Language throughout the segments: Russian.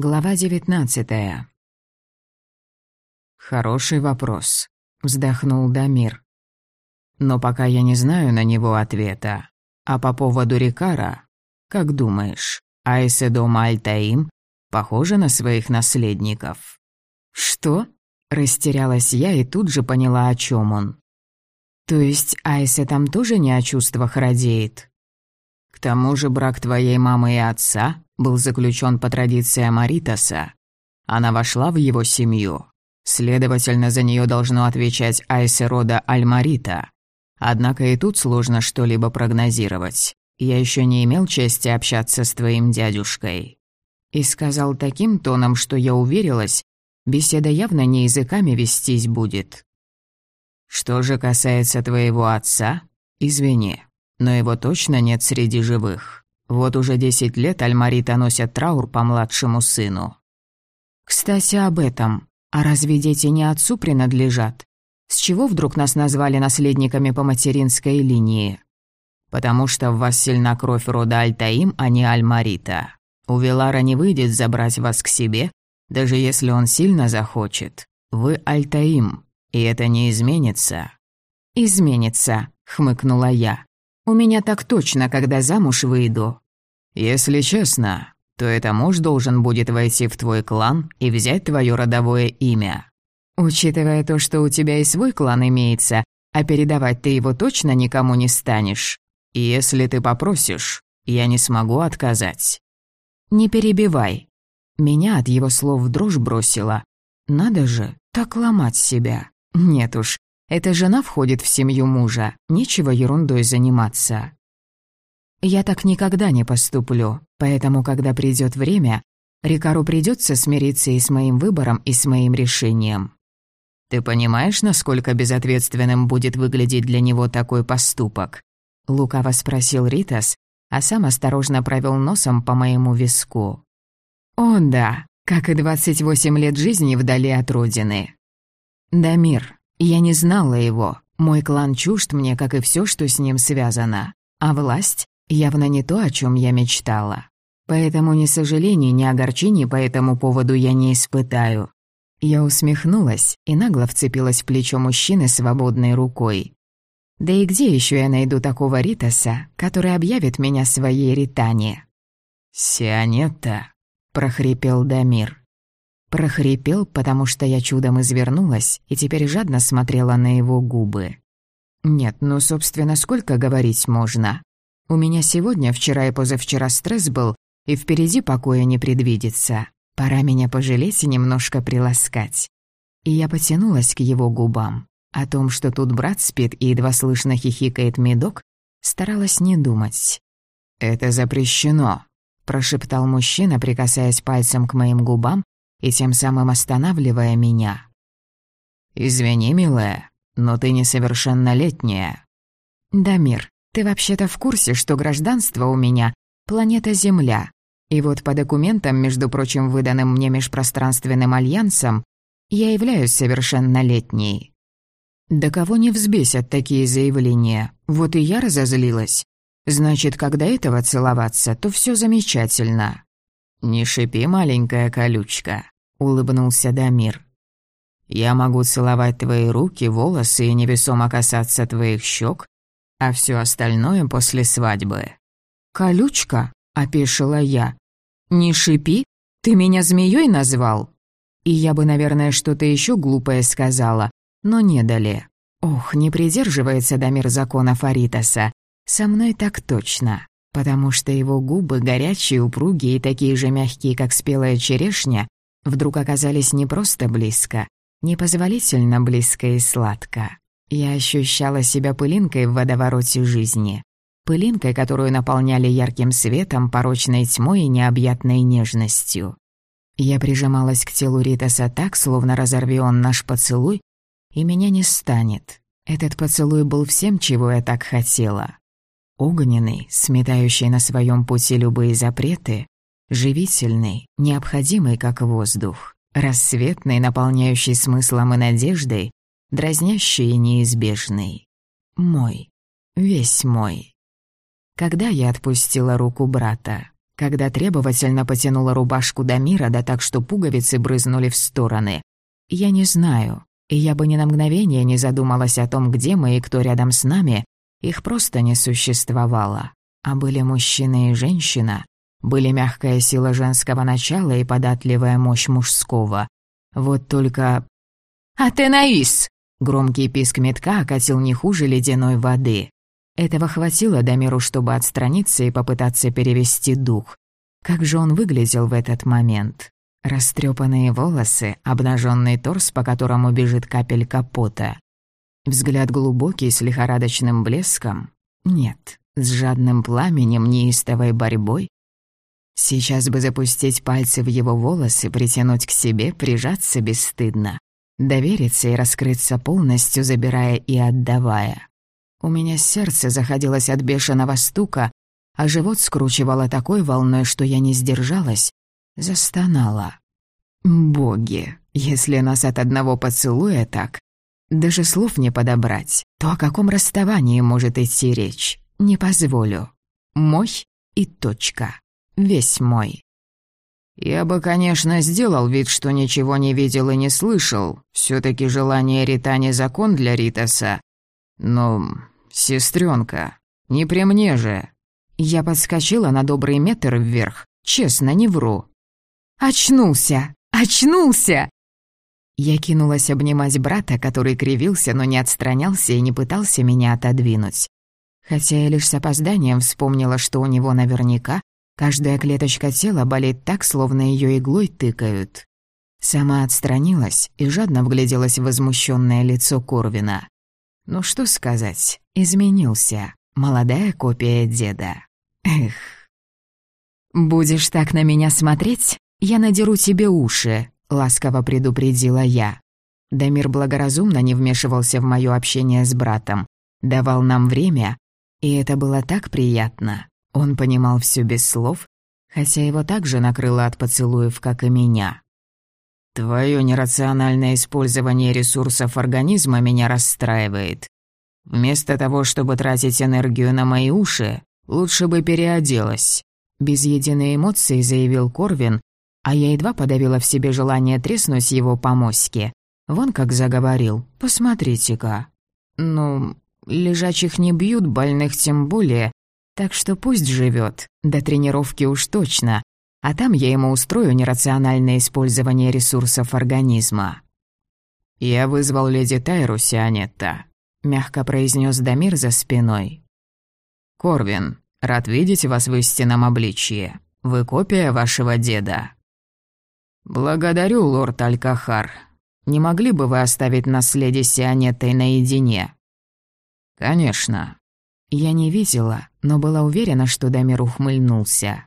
Глава девятнадцатая. «Хороший вопрос», — вздохнул Дамир. «Но пока я не знаю на него ответа. А по поводу Рикара, как думаешь, Айседома Альтаим похожа на своих наследников?» «Что?» — растерялась я и тут же поняла, о чем он. «То есть Айсе там тоже не о чувствах радеет?» «К тому же брак твоей мамы и отца был заключен по традициям Аритаса. Она вошла в его семью. Следовательно, за нее должно отвечать Айсе рода Альмарита. Однако и тут сложно что-либо прогнозировать. Я еще не имел чести общаться с твоим дядюшкой. И сказал таким тоном, что я уверилась, беседа явно не языками вестись будет. Что же касается твоего отца, извини, но его точно нет среди живых. Вот уже десять лет Альмарита носят траур по младшему сыну. Кстати, об этом. А разве дети не отцу принадлежат? С чего вдруг нас назвали наследниками по материнской линии? Потому что в вас сильна кровь рода Альтаим, а не Альмарита. У Велара не выйдет забрать вас к себе, даже если он сильно захочет. Вы Альтаим, и это не изменится. «Изменится», — хмыкнула я. У меня так точно, когда замуж выйду. Если честно, то это муж должен будет войти в твой клан и взять твое родовое имя. Учитывая то, что у тебя и свой клан имеется, а передавать ты его точно никому не станешь. И если ты попросишь, я не смогу отказать. Не перебивай. Меня от его слов в дрожь бросило. Надо же, так ломать себя. Нет уж, эта жена входит в семью мужа, нечего ерундой заниматься. Я так никогда не поступлю, поэтому, когда придет время, Рикару придется смириться и с моим выбором, и с моим решением. Ты понимаешь, насколько безответственным будет выглядеть для него такой поступок? Лукаво спросил Ритас, а сам осторожно провел носом по моему виску. О да, как и 28 лет жизни вдали от родины. Дамир, я не знала его. Мой клан чужд мне, как и все, что с ним связано. А власть явно не то, о чем я мечтала. Поэтому ни сожалений, ни огорчений по этому поводу я не испытаю. Я усмехнулась и нагло вцепилась в плечо мужчины свободной рукой. Да и где еще я найду такого Ритаса, который объявит меня своей Ритане? «Сионетта», — прохрипел Дамир. Прохрипел, потому что я чудом извернулась и теперь жадно смотрела на его губы. Нет, ну, собственно, сколько говорить можно? У меня сегодня, вчера и позавчера стресс был, и впереди покоя не предвидится. Пора меня пожалеть и немножко приласкать. И я потянулась к его губам. О том, что тут брат спит и едва слышно хихикает медок, старалась не думать. «Это запрещено», – прошептал мужчина, прикасаясь пальцем к моим губам и тем самым останавливая меня. «Извини, милая, но ты несовершеннолетняя». «Дамир, ты вообще-то в курсе, что гражданство у меня — планета Земля, и вот по документам, между прочим, выданным мне межпространственным альянсом, я являюсь совершеннолетней». Да кого не взбесят такие заявления? Вот и я разозлилась. Значит, когда этого целоваться, то все замечательно. «Не шипи, маленькая колючка», — улыбнулся Дамир. «Я могу целовать твои руки, волосы и невесомо касаться твоих щек, а все остальное после свадьбы». «Колючка?» — опешила я. «Не шипи? Ты меня змеей назвал?» И я бы, наверное, что-то еще глупое сказала, но не дали. Ох, не придерживается Дамир законов Аритаса. Со мной так точно потому что его губы, горячие, упругие и такие же мягкие, как спелая черешня, вдруг оказались не просто близко, непозволительно близко и сладко. Я ощущала себя пылинкой в водовороте жизни. Пылинкой, которую наполняли ярким светом, порочной тьмой и необъятной нежностью. Я прижималась к телу Ритаса так, словно разорви он наш поцелуй, и меня не станет. Этот поцелуй был всем, чего я так хотела. Огненный, сметающий на своем пути любые запреты, живительный, необходимый как воздух, рассветный, наполняющий смыслом и надеждой, дразнящий и неизбежный. Мой, весь мой. Когда я отпустила руку брата? когда требовательно потянула рубашку Дамира, да так, что пуговицы брызнули в стороны. Я не знаю, и я бы ни на мгновение не задумалась о том, где мы и кто рядом с нами, их просто не существовало. А были мужчина и женщина, были мягкая сила женского начала и податливая мощь мужского. Вот только... «Атенаис!» Громкий писк метка окатил не хуже ледяной воды. Этого хватило Дамиру, чтобы отстраниться и попытаться перевести дух. Как же он выглядел в этот момент? Растрепанные волосы, обнаженный торс, по которому бежит капель капота. Взгляд глубокий, с лихорадочным блеском. Нет, с жадным пламенем, неистовой борьбой. Сейчас бы запустить пальцы в его волосы, притянуть к себе, прижаться бесстыдно. Довериться и раскрыться полностью, забирая и отдавая. У меня сердце заходилось от бешеного стука, а живот скручивало такой волной, что я не сдержалась, застонала. Боги, если нас от одного поцелуя так, даже слов не подобрать, то о каком расставании может идти речь? Не позволю. Мой и точка. Весь мой. Я бы, конечно, сделал вид, что ничего не видел и не слышал. все таки желание Рита не закон для Ритаса. Но, сестренка, не при мне же. Я подскочила на добрый метр вверх, честно, не вру. «Очнулся! Очнулся!» Я кинулась обнимать брата, который кривился, но не отстранялся и не пытался меня отодвинуть. Хотя я лишь с опозданием вспомнила, что у него наверняка каждая клеточка тела болит так, словно ее иглой тыкают. Сама отстранилась и жадно вгляделась в возмущенное лицо Корвина. Ну что сказать, изменился. Молодая копия деда. Эх. «Будешь так на меня смотреть, я надеру тебе уши», — ласково предупредила я. Дамир благоразумно не вмешивался в моё общение с братом, давал нам время, и это было так приятно. Он понимал всё без слов, хотя его также накрыло от поцелуев, как и меня. Твое нерациональное использование ресурсов организма меня расстраивает. Вместо того, чтобы тратить энергию на мои уши, лучше бы переоделась. Без единой эмоции заявил Корвин, а я едва подавила в себе желание треснуть его по моське. Вон как заговорил, посмотрите-ка. Ну, лежачих не бьют, больных тем более, так что пусть живет, до тренировки уж точно, а там я ему устрою нерациональное использование ресурсов организма. «Я вызвал леди Тайру, Сианетта», — мягко произнес Дамир за спиной. «Корвин, рад видеть вас в истинном обличье. Вы копия вашего деда». «Благодарю, лорд Алькахар. Не могли бы вы оставить нас с леди Сианеттой наедине?» «Конечно». Я не видела, но была уверена, что Дамир ухмыльнулся.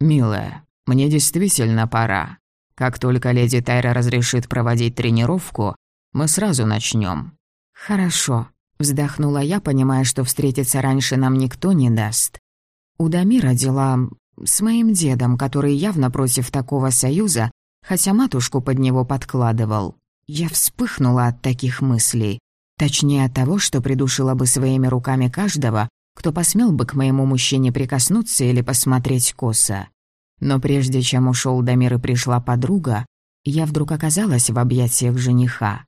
«Милая, мне действительно пора. Как только леди Тайра разрешит проводить тренировку, мы сразу начнем. «Хорошо», — вздохнула я, понимая, что встретиться раньше нам никто не даст. У Дамира дела с моим дедом, который явно против такого союза, хотя матушку под него подкладывал. Я вспыхнула от таких мыслей. Точнее, от того, что придушила бы своими руками каждого, кто посмел бы к моему мужчине прикоснуться или посмотреть косо. Но прежде чем ушел Дамир и пришла подруга, я вдруг оказалась в объятиях жениха.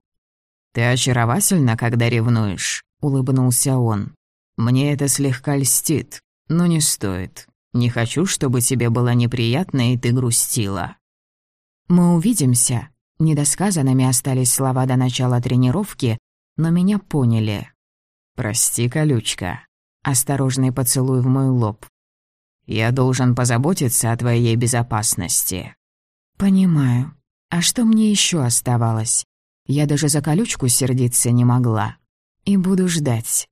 «Ты очаровательна, когда ревнуешь», — улыбнулся он. «Мне это слегка льстит, но не стоит. Не хочу, чтобы тебе было неприятно и ты грустила». «Мы увидимся». Недосказанными остались слова до начала тренировки, но меня поняли. «Прости, колючка», Осторожный поцелуй в мой лоб. «Я должен позаботиться о твоей безопасности». «Понимаю. А что мне еще оставалось? Я даже за колючку сердиться не могла. И буду ждать.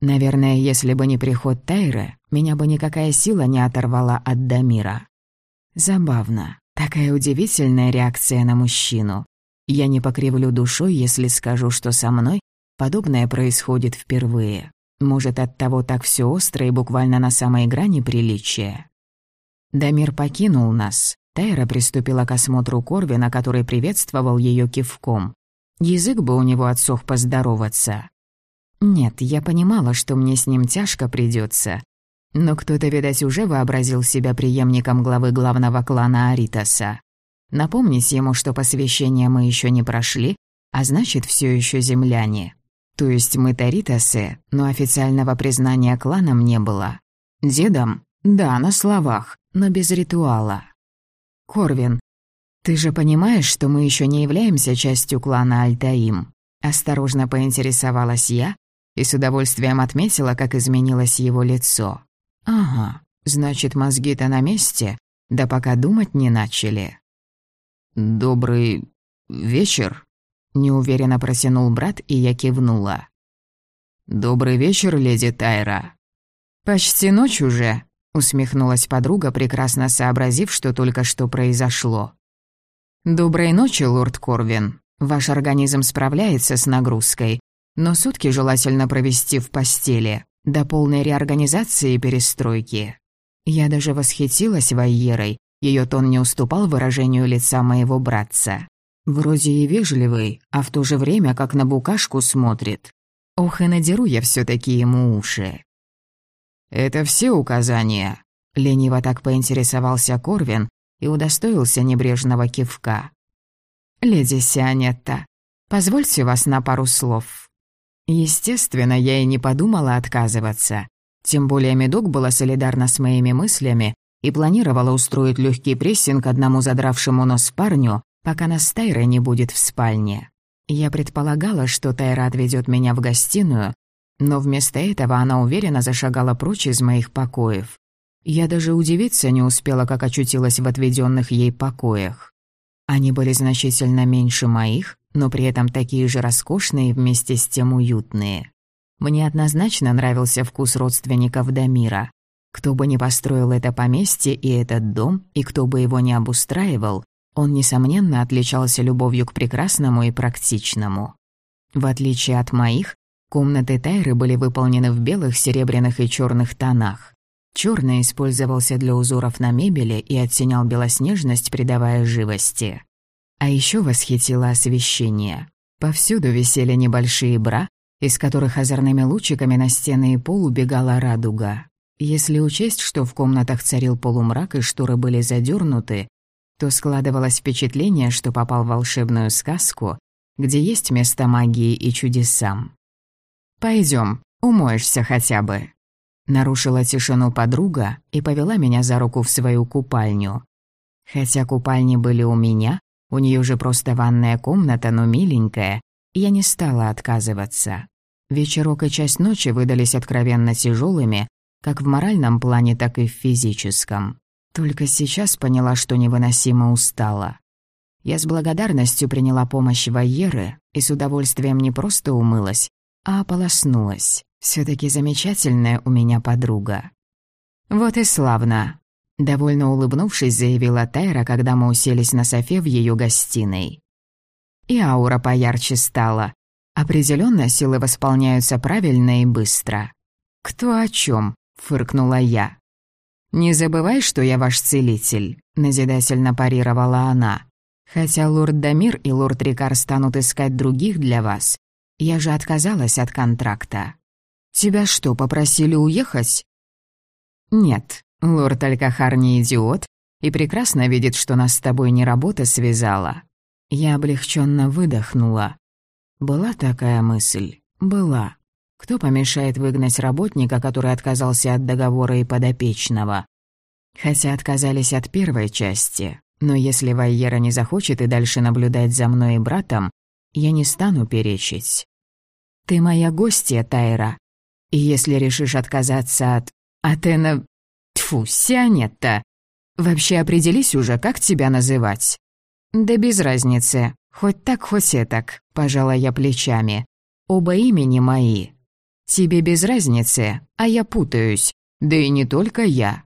Наверное, если бы не приход Тайры, меня бы никакая сила не оторвала от Дамира. Забавно. Такая удивительная реакция на мужчину. Я не покривлю душой, если скажу, что со мной подобное происходит впервые. Может, от того так все остро и буквально на самой грани приличия. Дамир покинул нас. Тайра приступила к осмотру Корвина, который приветствовал ее кивком. Язык бы у него отсох поздороваться. Нет, я понимала, что мне с ним тяжко придется. Но кто-то, видать, уже вообразил себя преемником главы главного клана Аритаса. Напомнить ему, что посвящение мы еще не прошли, а значит, все еще земляне. То есть мы Таритасы, но официального признания кланом не было. Дедом? Да, на словах, но без ритуала. Корвин, ты же понимаешь, что мы еще не являемся частью клана Альтаим? Осторожно поинтересовалась я и с удовольствием отметила, как изменилось его лицо. Ага, значит, мозги-то на месте, да пока думать не начали. «Добрый вечер», — неуверенно протянул брат, и я кивнула. «Добрый вечер, леди Тайра». «Почти ночь уже», — усмехнулась подруга, прекрасно сообразив, что только что произошло. «Доброй ночи, лорд Корвин. Ваш организм справляется с нагрузкой, но сутки желательно провести в постели, до полной реорганизации и перестройки». Я даже восхитилась Вайерой, ее тон не уступал выражению лица моего братца. Вроде и вежливый, а в то же время как на букашку смотрит. Ох, и надеру я все таки ему уши. «Это все указания?» Лениво так поинтересовался Корвин и удостоился небрежного кивка. «Леди Сианетта, позвольте вас на пару слов». Естественно, я и не подумала отказываться. Тем более Медок была солидарна с моими мыслями и планировала устроить легкий прессинг одному задравшему нос парню, пока нас Тайра не будет в спальне. Я предполагала, что Тайра отведет меня в гостиную, но вместо этого она уверенно зашагала прочь из моих покоев. Я даже удивиться не успела, как очутилась в отведенных ей покоях. Они были значительно меньше моих, но при этом такие же роскошные и вместе с тем уютные. Мне однозначно нравился вкус родственников Дамира. Кто бы ни построил это поместье и этот дом, и кто бы его ни обустраивал, он, несомненно, отличался любовью к прекрасному и практичному. В отличие от моих, комнаты Тайры были выполнены в белых, серебряных и черных тонах. Черный использовался для узоров на мебели и оттенял белоснежность, придавая живости. А еще восхитило освещение. Повсюду висели небольшие бра, из которых озорными лучиками на стены и пол убегала радуга. Если учесть, что в комнатах царил полумрак и шторы были задернуты, то складывалось впечатление, что попал в волшебную сказку, где есть место магии и чудесам. Пойдем, умоешься хотя бы», — нарушила тишину подруга и повела меня за руку в свою купальню. Хотя купальни были у меня, у нее же просто ванная комната, но миленькая, я не стала отказываться. Вечерок и часть ночи выдались откровенно тяжелыми, как в моральном плане, так и в физическом. Только сейчас поняла, что невыносимо устала. Я с благодарностью приняла помощь Вайеры и с удовольствием не просто умылась, а ополоснулась. все таки замечательная у меня подруга. «Вот и славно», — довольно улыбнувшись, заявила Тайра, когда мы уселись на софе в ее гостиной. И аура поярче стала. Определенно силы восполняются правильно и быстро. «Кто о чем? фыркнула я. «Не забывай, что я ваш целитель», — назидательно парировала она. «Хотя лорд Дамир и лорд Рикар станут искать других для вас. Я же отказалась от контракта». «Тебя что, попросили уехать?» «Нет, лорд Алькахар не идиот и прекрасно видит, что нас с тобой не работа связала». Я облегченно выдохнула. Была такая мысль. Была. Кто помешает выгнать работника, который отказался от договора и подопечного? Хотя отказались от первой части. Но если Вайера не захочет и дальше наблюдать за мной и братом, я не стану перечить. Ты моя гостья, Тайра. И если решишь отказаться от... Атена... Тьфу, Сианетта. Вообще определись уже, как тебя называть. Да без разницы. Хоть так, хоть этак, пожала я плечами. Оба имени мои. Тебе без разницы, а я путаюсь. Да и не только я.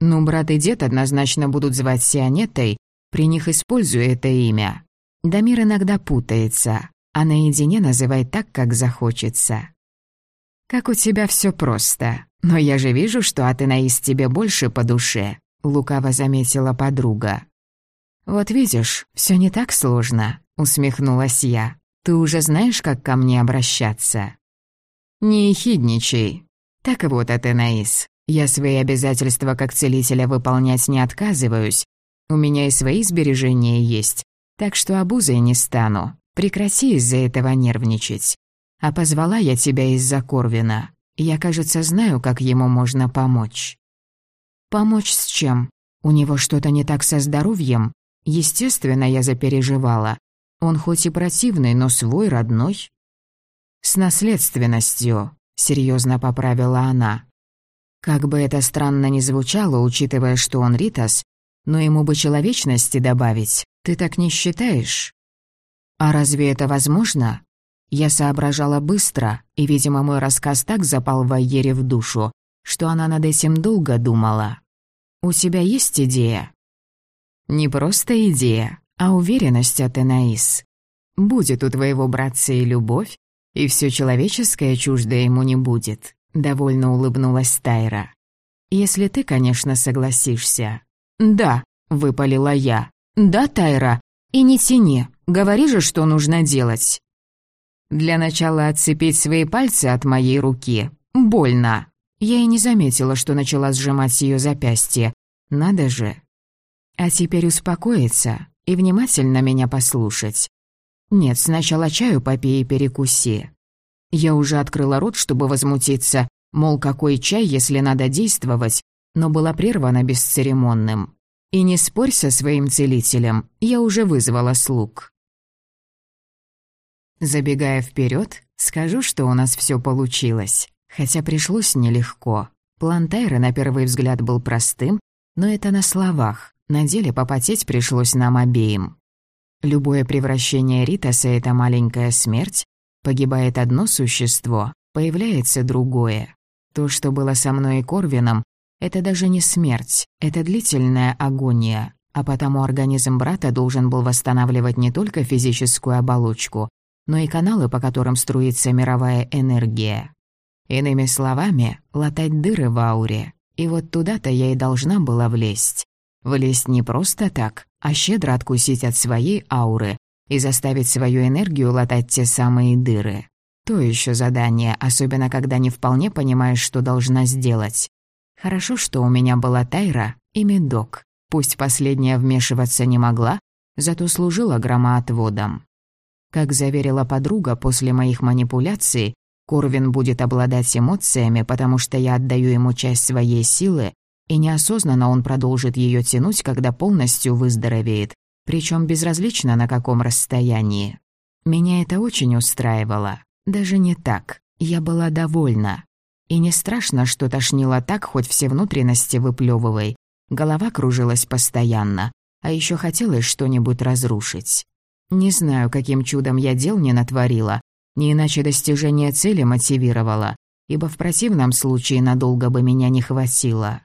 Ну, брат и дед однозначно будут звать Сионетой, при них используя это имя. Дамир иногда путается, а наедине называй так, как захочется. Как у тебя все просто. Но я же вижу, что Атенаис тебе больше по душе, лукаво заметила подруга. Вот видишь, все не так сложно, усмехнулась я. Ты уже знаешь, как ко мне обращаться. «Не ехидничай. Так вот, Атенаис, Я свои обязательства как целителя выполнять не отказываюсь. У меня и свои сбережения есть, так что обузой не стану. Прекрати из-за этого нервничать. А позвала я тебя из-за Корвина. Я, кажется, знаю, как ему можно помочь». «Помочь с чем? У него что-то не так со здоровьем?» Естественно, я запереживала. Он хоть и противный, но свой, родной. «С наследственностью», — серьезно поправила она. Как бы это странно ни звучало, учитывая, что он Ритас, но ему бы человечности добавить. Ты так не считаешь? А разве это возможно? Я соображала быстро, и, видимо, мой рассказ так запал Вайере в душу, что она над этим долго думала. «У тебя есть идея?» «Не просто идея, а уверенность от Энаис. Будет у твоего братца и любовь, и все человеческое чуждо ему не будет», — довольно улыбнулась Тайра. «Если ты, конечно, согласишься». «Да», — выпалила я. «Да, Тайра, и не тяни, говори же, что нужно делать». Для начала отцепить свои пальцы от моей руки. Больно. Я и не заметила, что начала сжимать ее запястье. Надо же. А теперь успокоиться и внимательно меня послушать. Нет, сначала чаю попей и перекуси. Я уже открыла рот, чтобы возмутиться, мол, какой чай, если надо действовать, но была прервана бесцеремонным. И не спорь со своим целителем, я уже вызвала слуг. Забегая вперед, скажу, что у нас все получилось. Хотя пришлось нелегко. План Тайра на первый взгляд был простым, но это на словах. На деле попотеть пришлось нам обеим. Любое превращение Ритаса — это маленькая смерть. Погибает одно существо, появляется другое. То, что было со мной и Корвином, это даже не смерть, это длительная агония, а потому организм брата должен был восстанавливать не только физическую оболочку, но и каналы, по которым струится мировая энергия. Иными словами, латать дыры в ауре. И вот туда-то я и должна была влезть. Влезть не просто так, а щедро откусить от своей ауры и заставить свою энергию латать те самые дыры. То еще задание, особенно когда не вполне понимаешь, что должна сделать. Хорошо, что у меня была Тайра и Медок. Пусть последняя вмешиваться не могла, зато служила громоотводом. Как заверила подруга, после моих манипуляций Корвин будет обладать эмоциями, потому что я отдаю ему часть своей силы, и неосознанно он продолжит ее тянуть, когда полностью выздоровеет, причем безразлично на каком расстоянии. Меня это очень устраивало. Даже не так. Я была довольна. И не страшно, что тошнило так, хоть все внутренности выплевывай. Голова кружилась постоянно, а еще хотелось что-нибудь разрушить. Не знаю, каким чудом я дел не натворила, не иначе достижение цели мотивировало, ибо в противном случае надолго бы меня не хватило.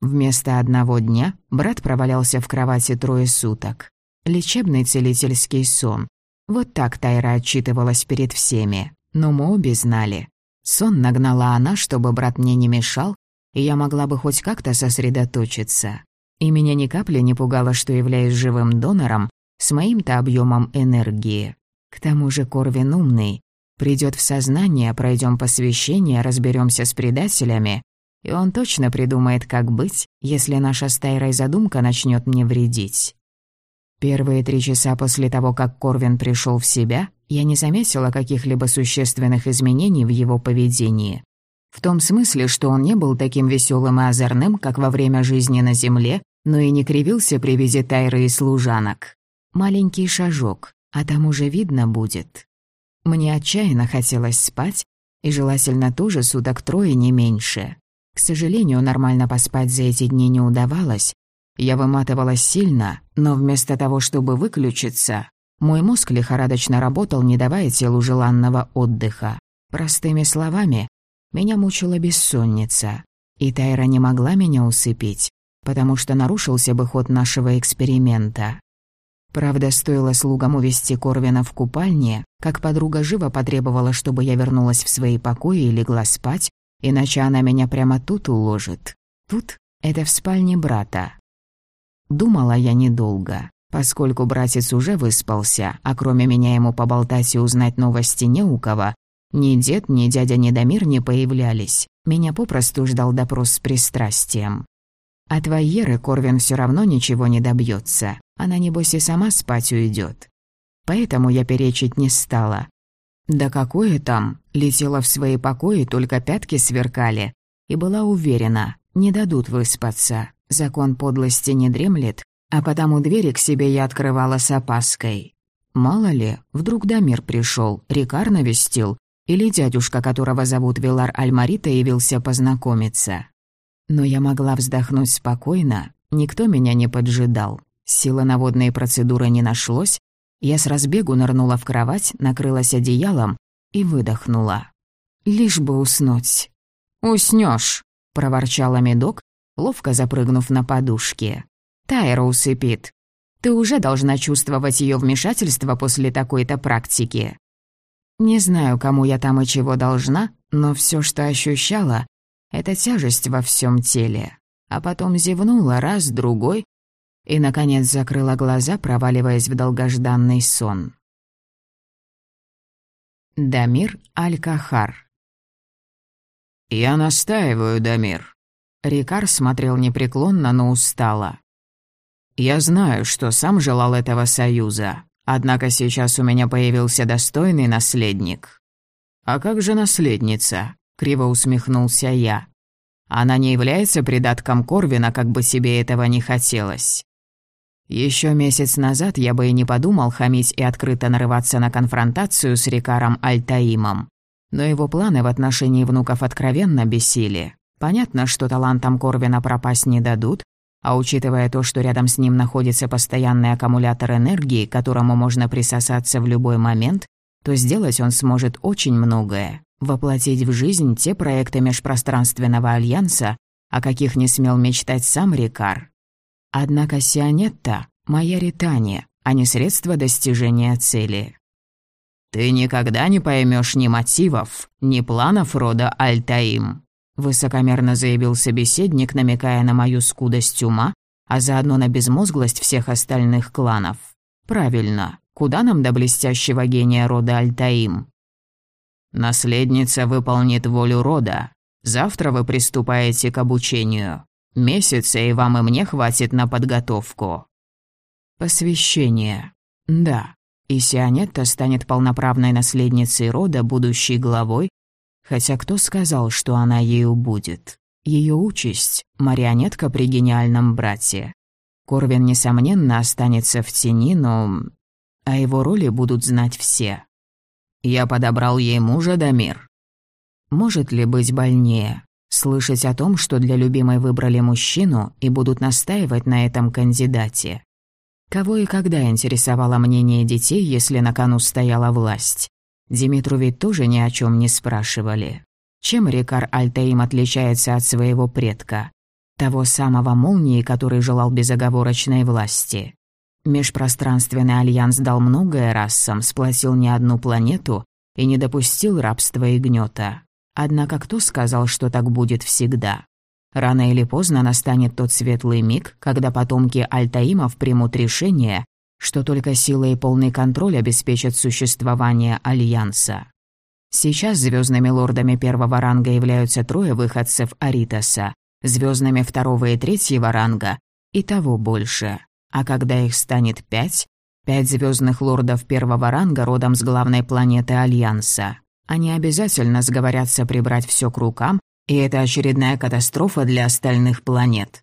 Вместо одного дня брат провалялся в кровати трое суток. Лечебный целительский сон. Вот так Тайра отчитывалась перед всеми. Но мы обе знали. Сон нагнала она, чтобы брат мне не мешал, и я могла бы хоть как-то сосредоточиться. И меня ни капли не пугало, что являюсь живым донором, с моим-то объемом энергии. К тому же Корвин умный. Придет в сознание, пройдем посвящение, разберемся с предателями, и он точно придумает, как быть, если наша стайрой задумка начнет мне вредить. Первые три часа после того, как Корвин пришел в себя, я не заметила каких-либо существенных изменений в его поведении. В том смысле, что он не был таким веселым и озорным, как во время жизни на Земле, но и не кривился при виде Тайры и служанок. Маленький шажок, а там уже видно будет. Мне отчаянно хотелось спать, и желательно тоже суток трое, не меньше. К сожалению, нормально поспать за эти дни не удавалось. Я выматывалась сильно, но вместо того, чтобы выключиться, мой мозг лихорадочно работал, не давая телу желанного отдыха. Простыми словами, меня мучила бессонница, и Тайра не могла меня усыпить, потому что нарушился бы ход нашего эксперимента. Правда, стоило слугам увести Корвина в купальне, как подруга живо потребовала, чтобы я вернулась в свои покои и легла спать, иначе она меня прямо тут уложит. Тут — это в спальне брата. Думала я недолго, поскольку братец уже выспался, а кроме меня ему поболтать и узнать новости не у кого, Ни дед, ни дядя Недомир не появлялись. Меня попросту ждал допрос с пристрастием. От Вайеры Корвин все равно ничего не добьется. Она, небось, и сама спать уйдет. Поэтому я перечить не стала. Да какое там, летела в свои покои, только пятки сверкали. И была уверена, не дадут выспаться. Закон подлости не дремлет, а потому двери к себе я открывала с опаской. Мало ли, вдруг Дамир пришел, Рикар навестил, или дядюшка, которого зовут Вилар Альмарита, явился познакомиться. Но я могла вздохнуть спокойно, никто меня не поджидал. Силы на водные процедуры не нашлось, я с разбегу нырнула в кровать, накрылась одеялом и выдохнула. Лишь бы уснуть. «Уснёшь», — проворчала медок, ловко запрыгнув на подушке. Тайра усыпит. Ты уже должна чувствовать ее вмешательство после такой-то практики. Не знаю, кому я там и чего должна, но все, что ощущала, это тяжесть во всем теле. А потом зевнула раз, другой, и, наконец, закрыла глаза, проваливаясь в долгожданный сон. Дамир Аль-Кахар «Я настаиваю, Дамир». Рикар смотрел непреклонно, но устало. Я знаю, что сам желал этого союза, однако сейчас у меня появился достойный наследник. А как же наследница? Криво усмехнулся я. Она не является придатком Корвина, как бы себе этого не хотелось. Еще месяц назад я бы и не подумал хамить и открыто нарываться на конфронтацию с Рикаром Альтаимом. Но его планы в отношении внуков откровенно бесили. Понятно, что талантам Корвина пропасть не дадут, а учитывая то, что рядом с ним находится постоянный аккумулятор энергии, к которому можно присосаться в любой момент, то сделать он сможет очень многое. Воплотить в жизнь те проекты межпространственного альянса, о каких не смел мечтать сам Рикар. Однако Сионетта — моя ритания, а не средство достижения цели. «Ты никогда не поймешь ни мотивов, ни планов рода Альтаим», Высокомерно заявил собеседник, намекая на мою скудость ума, а заодно на безмозглость всех остальных кланов. «Правильно. Куда нам до блестящего гения рода Альтаим?» «Наследница выполнит волю рода. Завтра вы приступаете к обучению. Месяца и вам и мне хватит на подготовку». «Посвящение. Да. И Сионетта станет полноправной наследницей рода, будущей главой, Хотя кто сказал, что она ею будет? Ее участь — марионетка при гениальном брате. Корвин, несомненно, останется в тени, но... О его роли будут знать все. Я подобрал ей мужа Дамир. Может ли быть больнее? Слышать о том, что для любимой выбрали мужчину и будут настаивать на этом кандидате. Кого и когда интересовало мнение детей, если на кону стояла власть? Димитру ведь тоже ни о чем не спрашивали. Чем Рикар Альтаим отличается от своего предка? Того самого молнии, который желал безоговорочной власти. Межпространственный альянс дал многое расам, сплотил не одну планету и не допустил рабства и гнета. Однако кто сказал, что так будет всегда? Рано или поздно настанет тот светлый миг, когда потомки Альтаимов примут решение, что только сила и полный контроль обеспечат существование Альянса. Сейчас звездными лордами первого ранга являются трое выходцев Аритоса, звездными второго и третьего ранга и того больше. А когда их станет пять, пять звездных лордов первого ранга родом с главной планеты Альянса. Они обязательно сговорятся прибрать все к рукам, и это очередная катастрофа для остальных планет.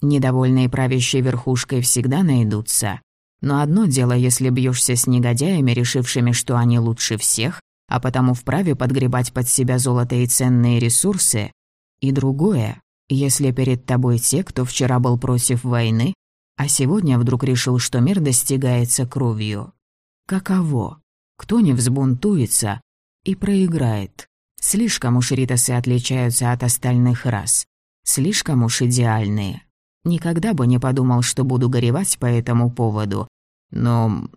Недовольные правящей верхушкой всегда найдутся. Но одно дело, если бьешься с негодяями, решившими, что они лучше всех, а потому вправе подгребать под себя золото и ценные ресурсы, и другое, если перед тобой те, кто вчера был против войны, а сегодня вдруг решил, что мир достигается кровью. Каково? Кто не взбунтуется и проиграет? Слишком уж ритосы отличаются от остальных рас. Слишком уж идеальные. Никогда бы не подумал, что буду горевать по этому поводу, но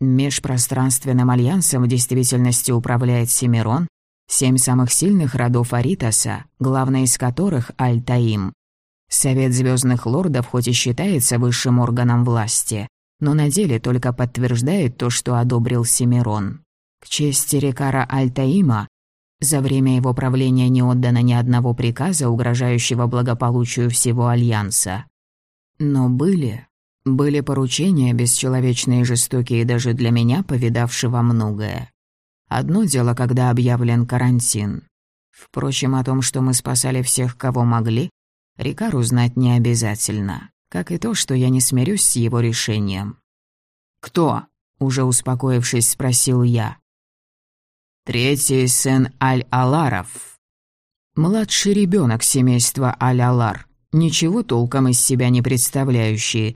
межпространственным альянсом в действительности управляет Семирон, семь самых сильных родов Аритоса, главный из которых Аль-Таим. Совет Звездных Лордов хоть и считается высшим органом власти, но на деле только подтверждает то, что одобрил Семирон. К чести Рикара Аль-Таима, За время его правления не отдано ни одного приказа, угрожающего благополучию всего Альянса. Но были, были поручения бесчеловечные и жестокие даже для меня, повидавшего многое. Одно дело, когда объявлен карантин. Впрочем, о том, что мы спасали всех, кого могли, Рикару знать не обязательно, как и то, что я не смирюсь с его решением. «Кто?» — уже успокоившись, спросил я. «Третий сын Аль-Аларов. Младший ребенок семейства Аль-Алар, ничего толком из себя не представляющий.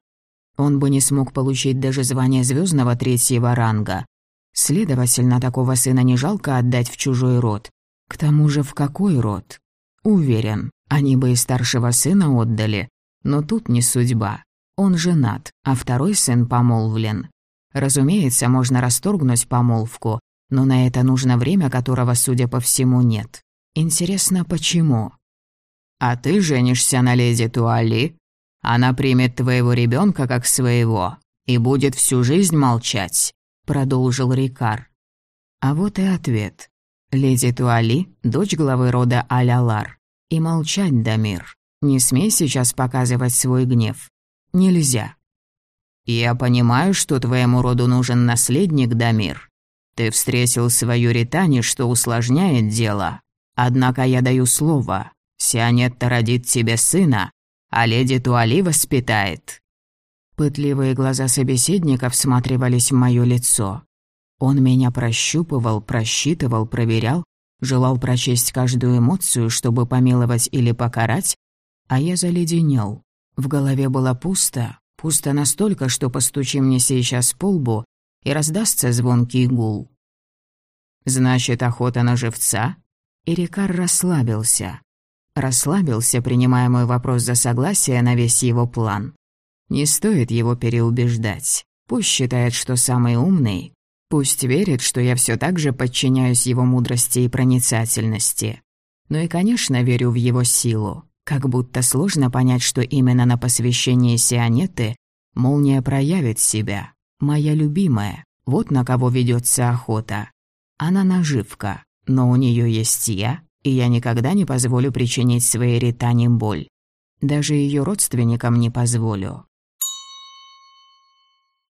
Он бы не смог получить даже звание звездного третьего ранга. Следовательно, такого сына не жалко отдать в чужой род. К тому же в какой род? Уверен, они бы и старшего сына отдали. Но тут не судьба. Он женат, а второй сын помолвлен. Разумеется, можно расторгнуть помолвку, но на это нужно время, которого, судя по всему, нет. Интересно, почему? «А ты женишься на леди Туали? Она примет твоего ребенка как своего и будет всю жизнь молчать», — продолжил Рикар. А вот и ответ. Леди Туали — дочь главы рода Алялар. И молчать, Дамир. Не смей сейчас показывать свой гнев. Нельзя. Я понимаю, что твоему роду нужен наследник, Дамир. Ты встретил свою Ритани, что усложняет дело. Однако я даю слово. Сианетта родит тебе сына, а леди Туали воспитает. Пытливые глаза собеседника всматривались в моё лицо. Он меня прощупывал, просчитывал, проверял, желал прочесть каждую эмоцию, чтобы помиловать или покарать, а я заледенел. В голове было пусто, пусто настолько, что постучи мне сейчас по лбу, и раздастся звонкий гул. «Значит, охота на живца?» И Рикар расслабился. Расслабился, принимая мой вопрос за согласие на весь его план. Не стоит его переубеждать. Пусть считает, что самый умный, Пусть верит, что я все так же подчиняюсь его мудрости и проницательности. Ну и, конечно, верю в его силу. Как будто сложно понять, что именно на посвящении Сионеты молния проявит себя. Моя любимая, вот на кого ведется охота. Она наживка, но у нее есть я, и я никогда не позволю причинить своей Ритане боль. Даже ее родственникам не позволю.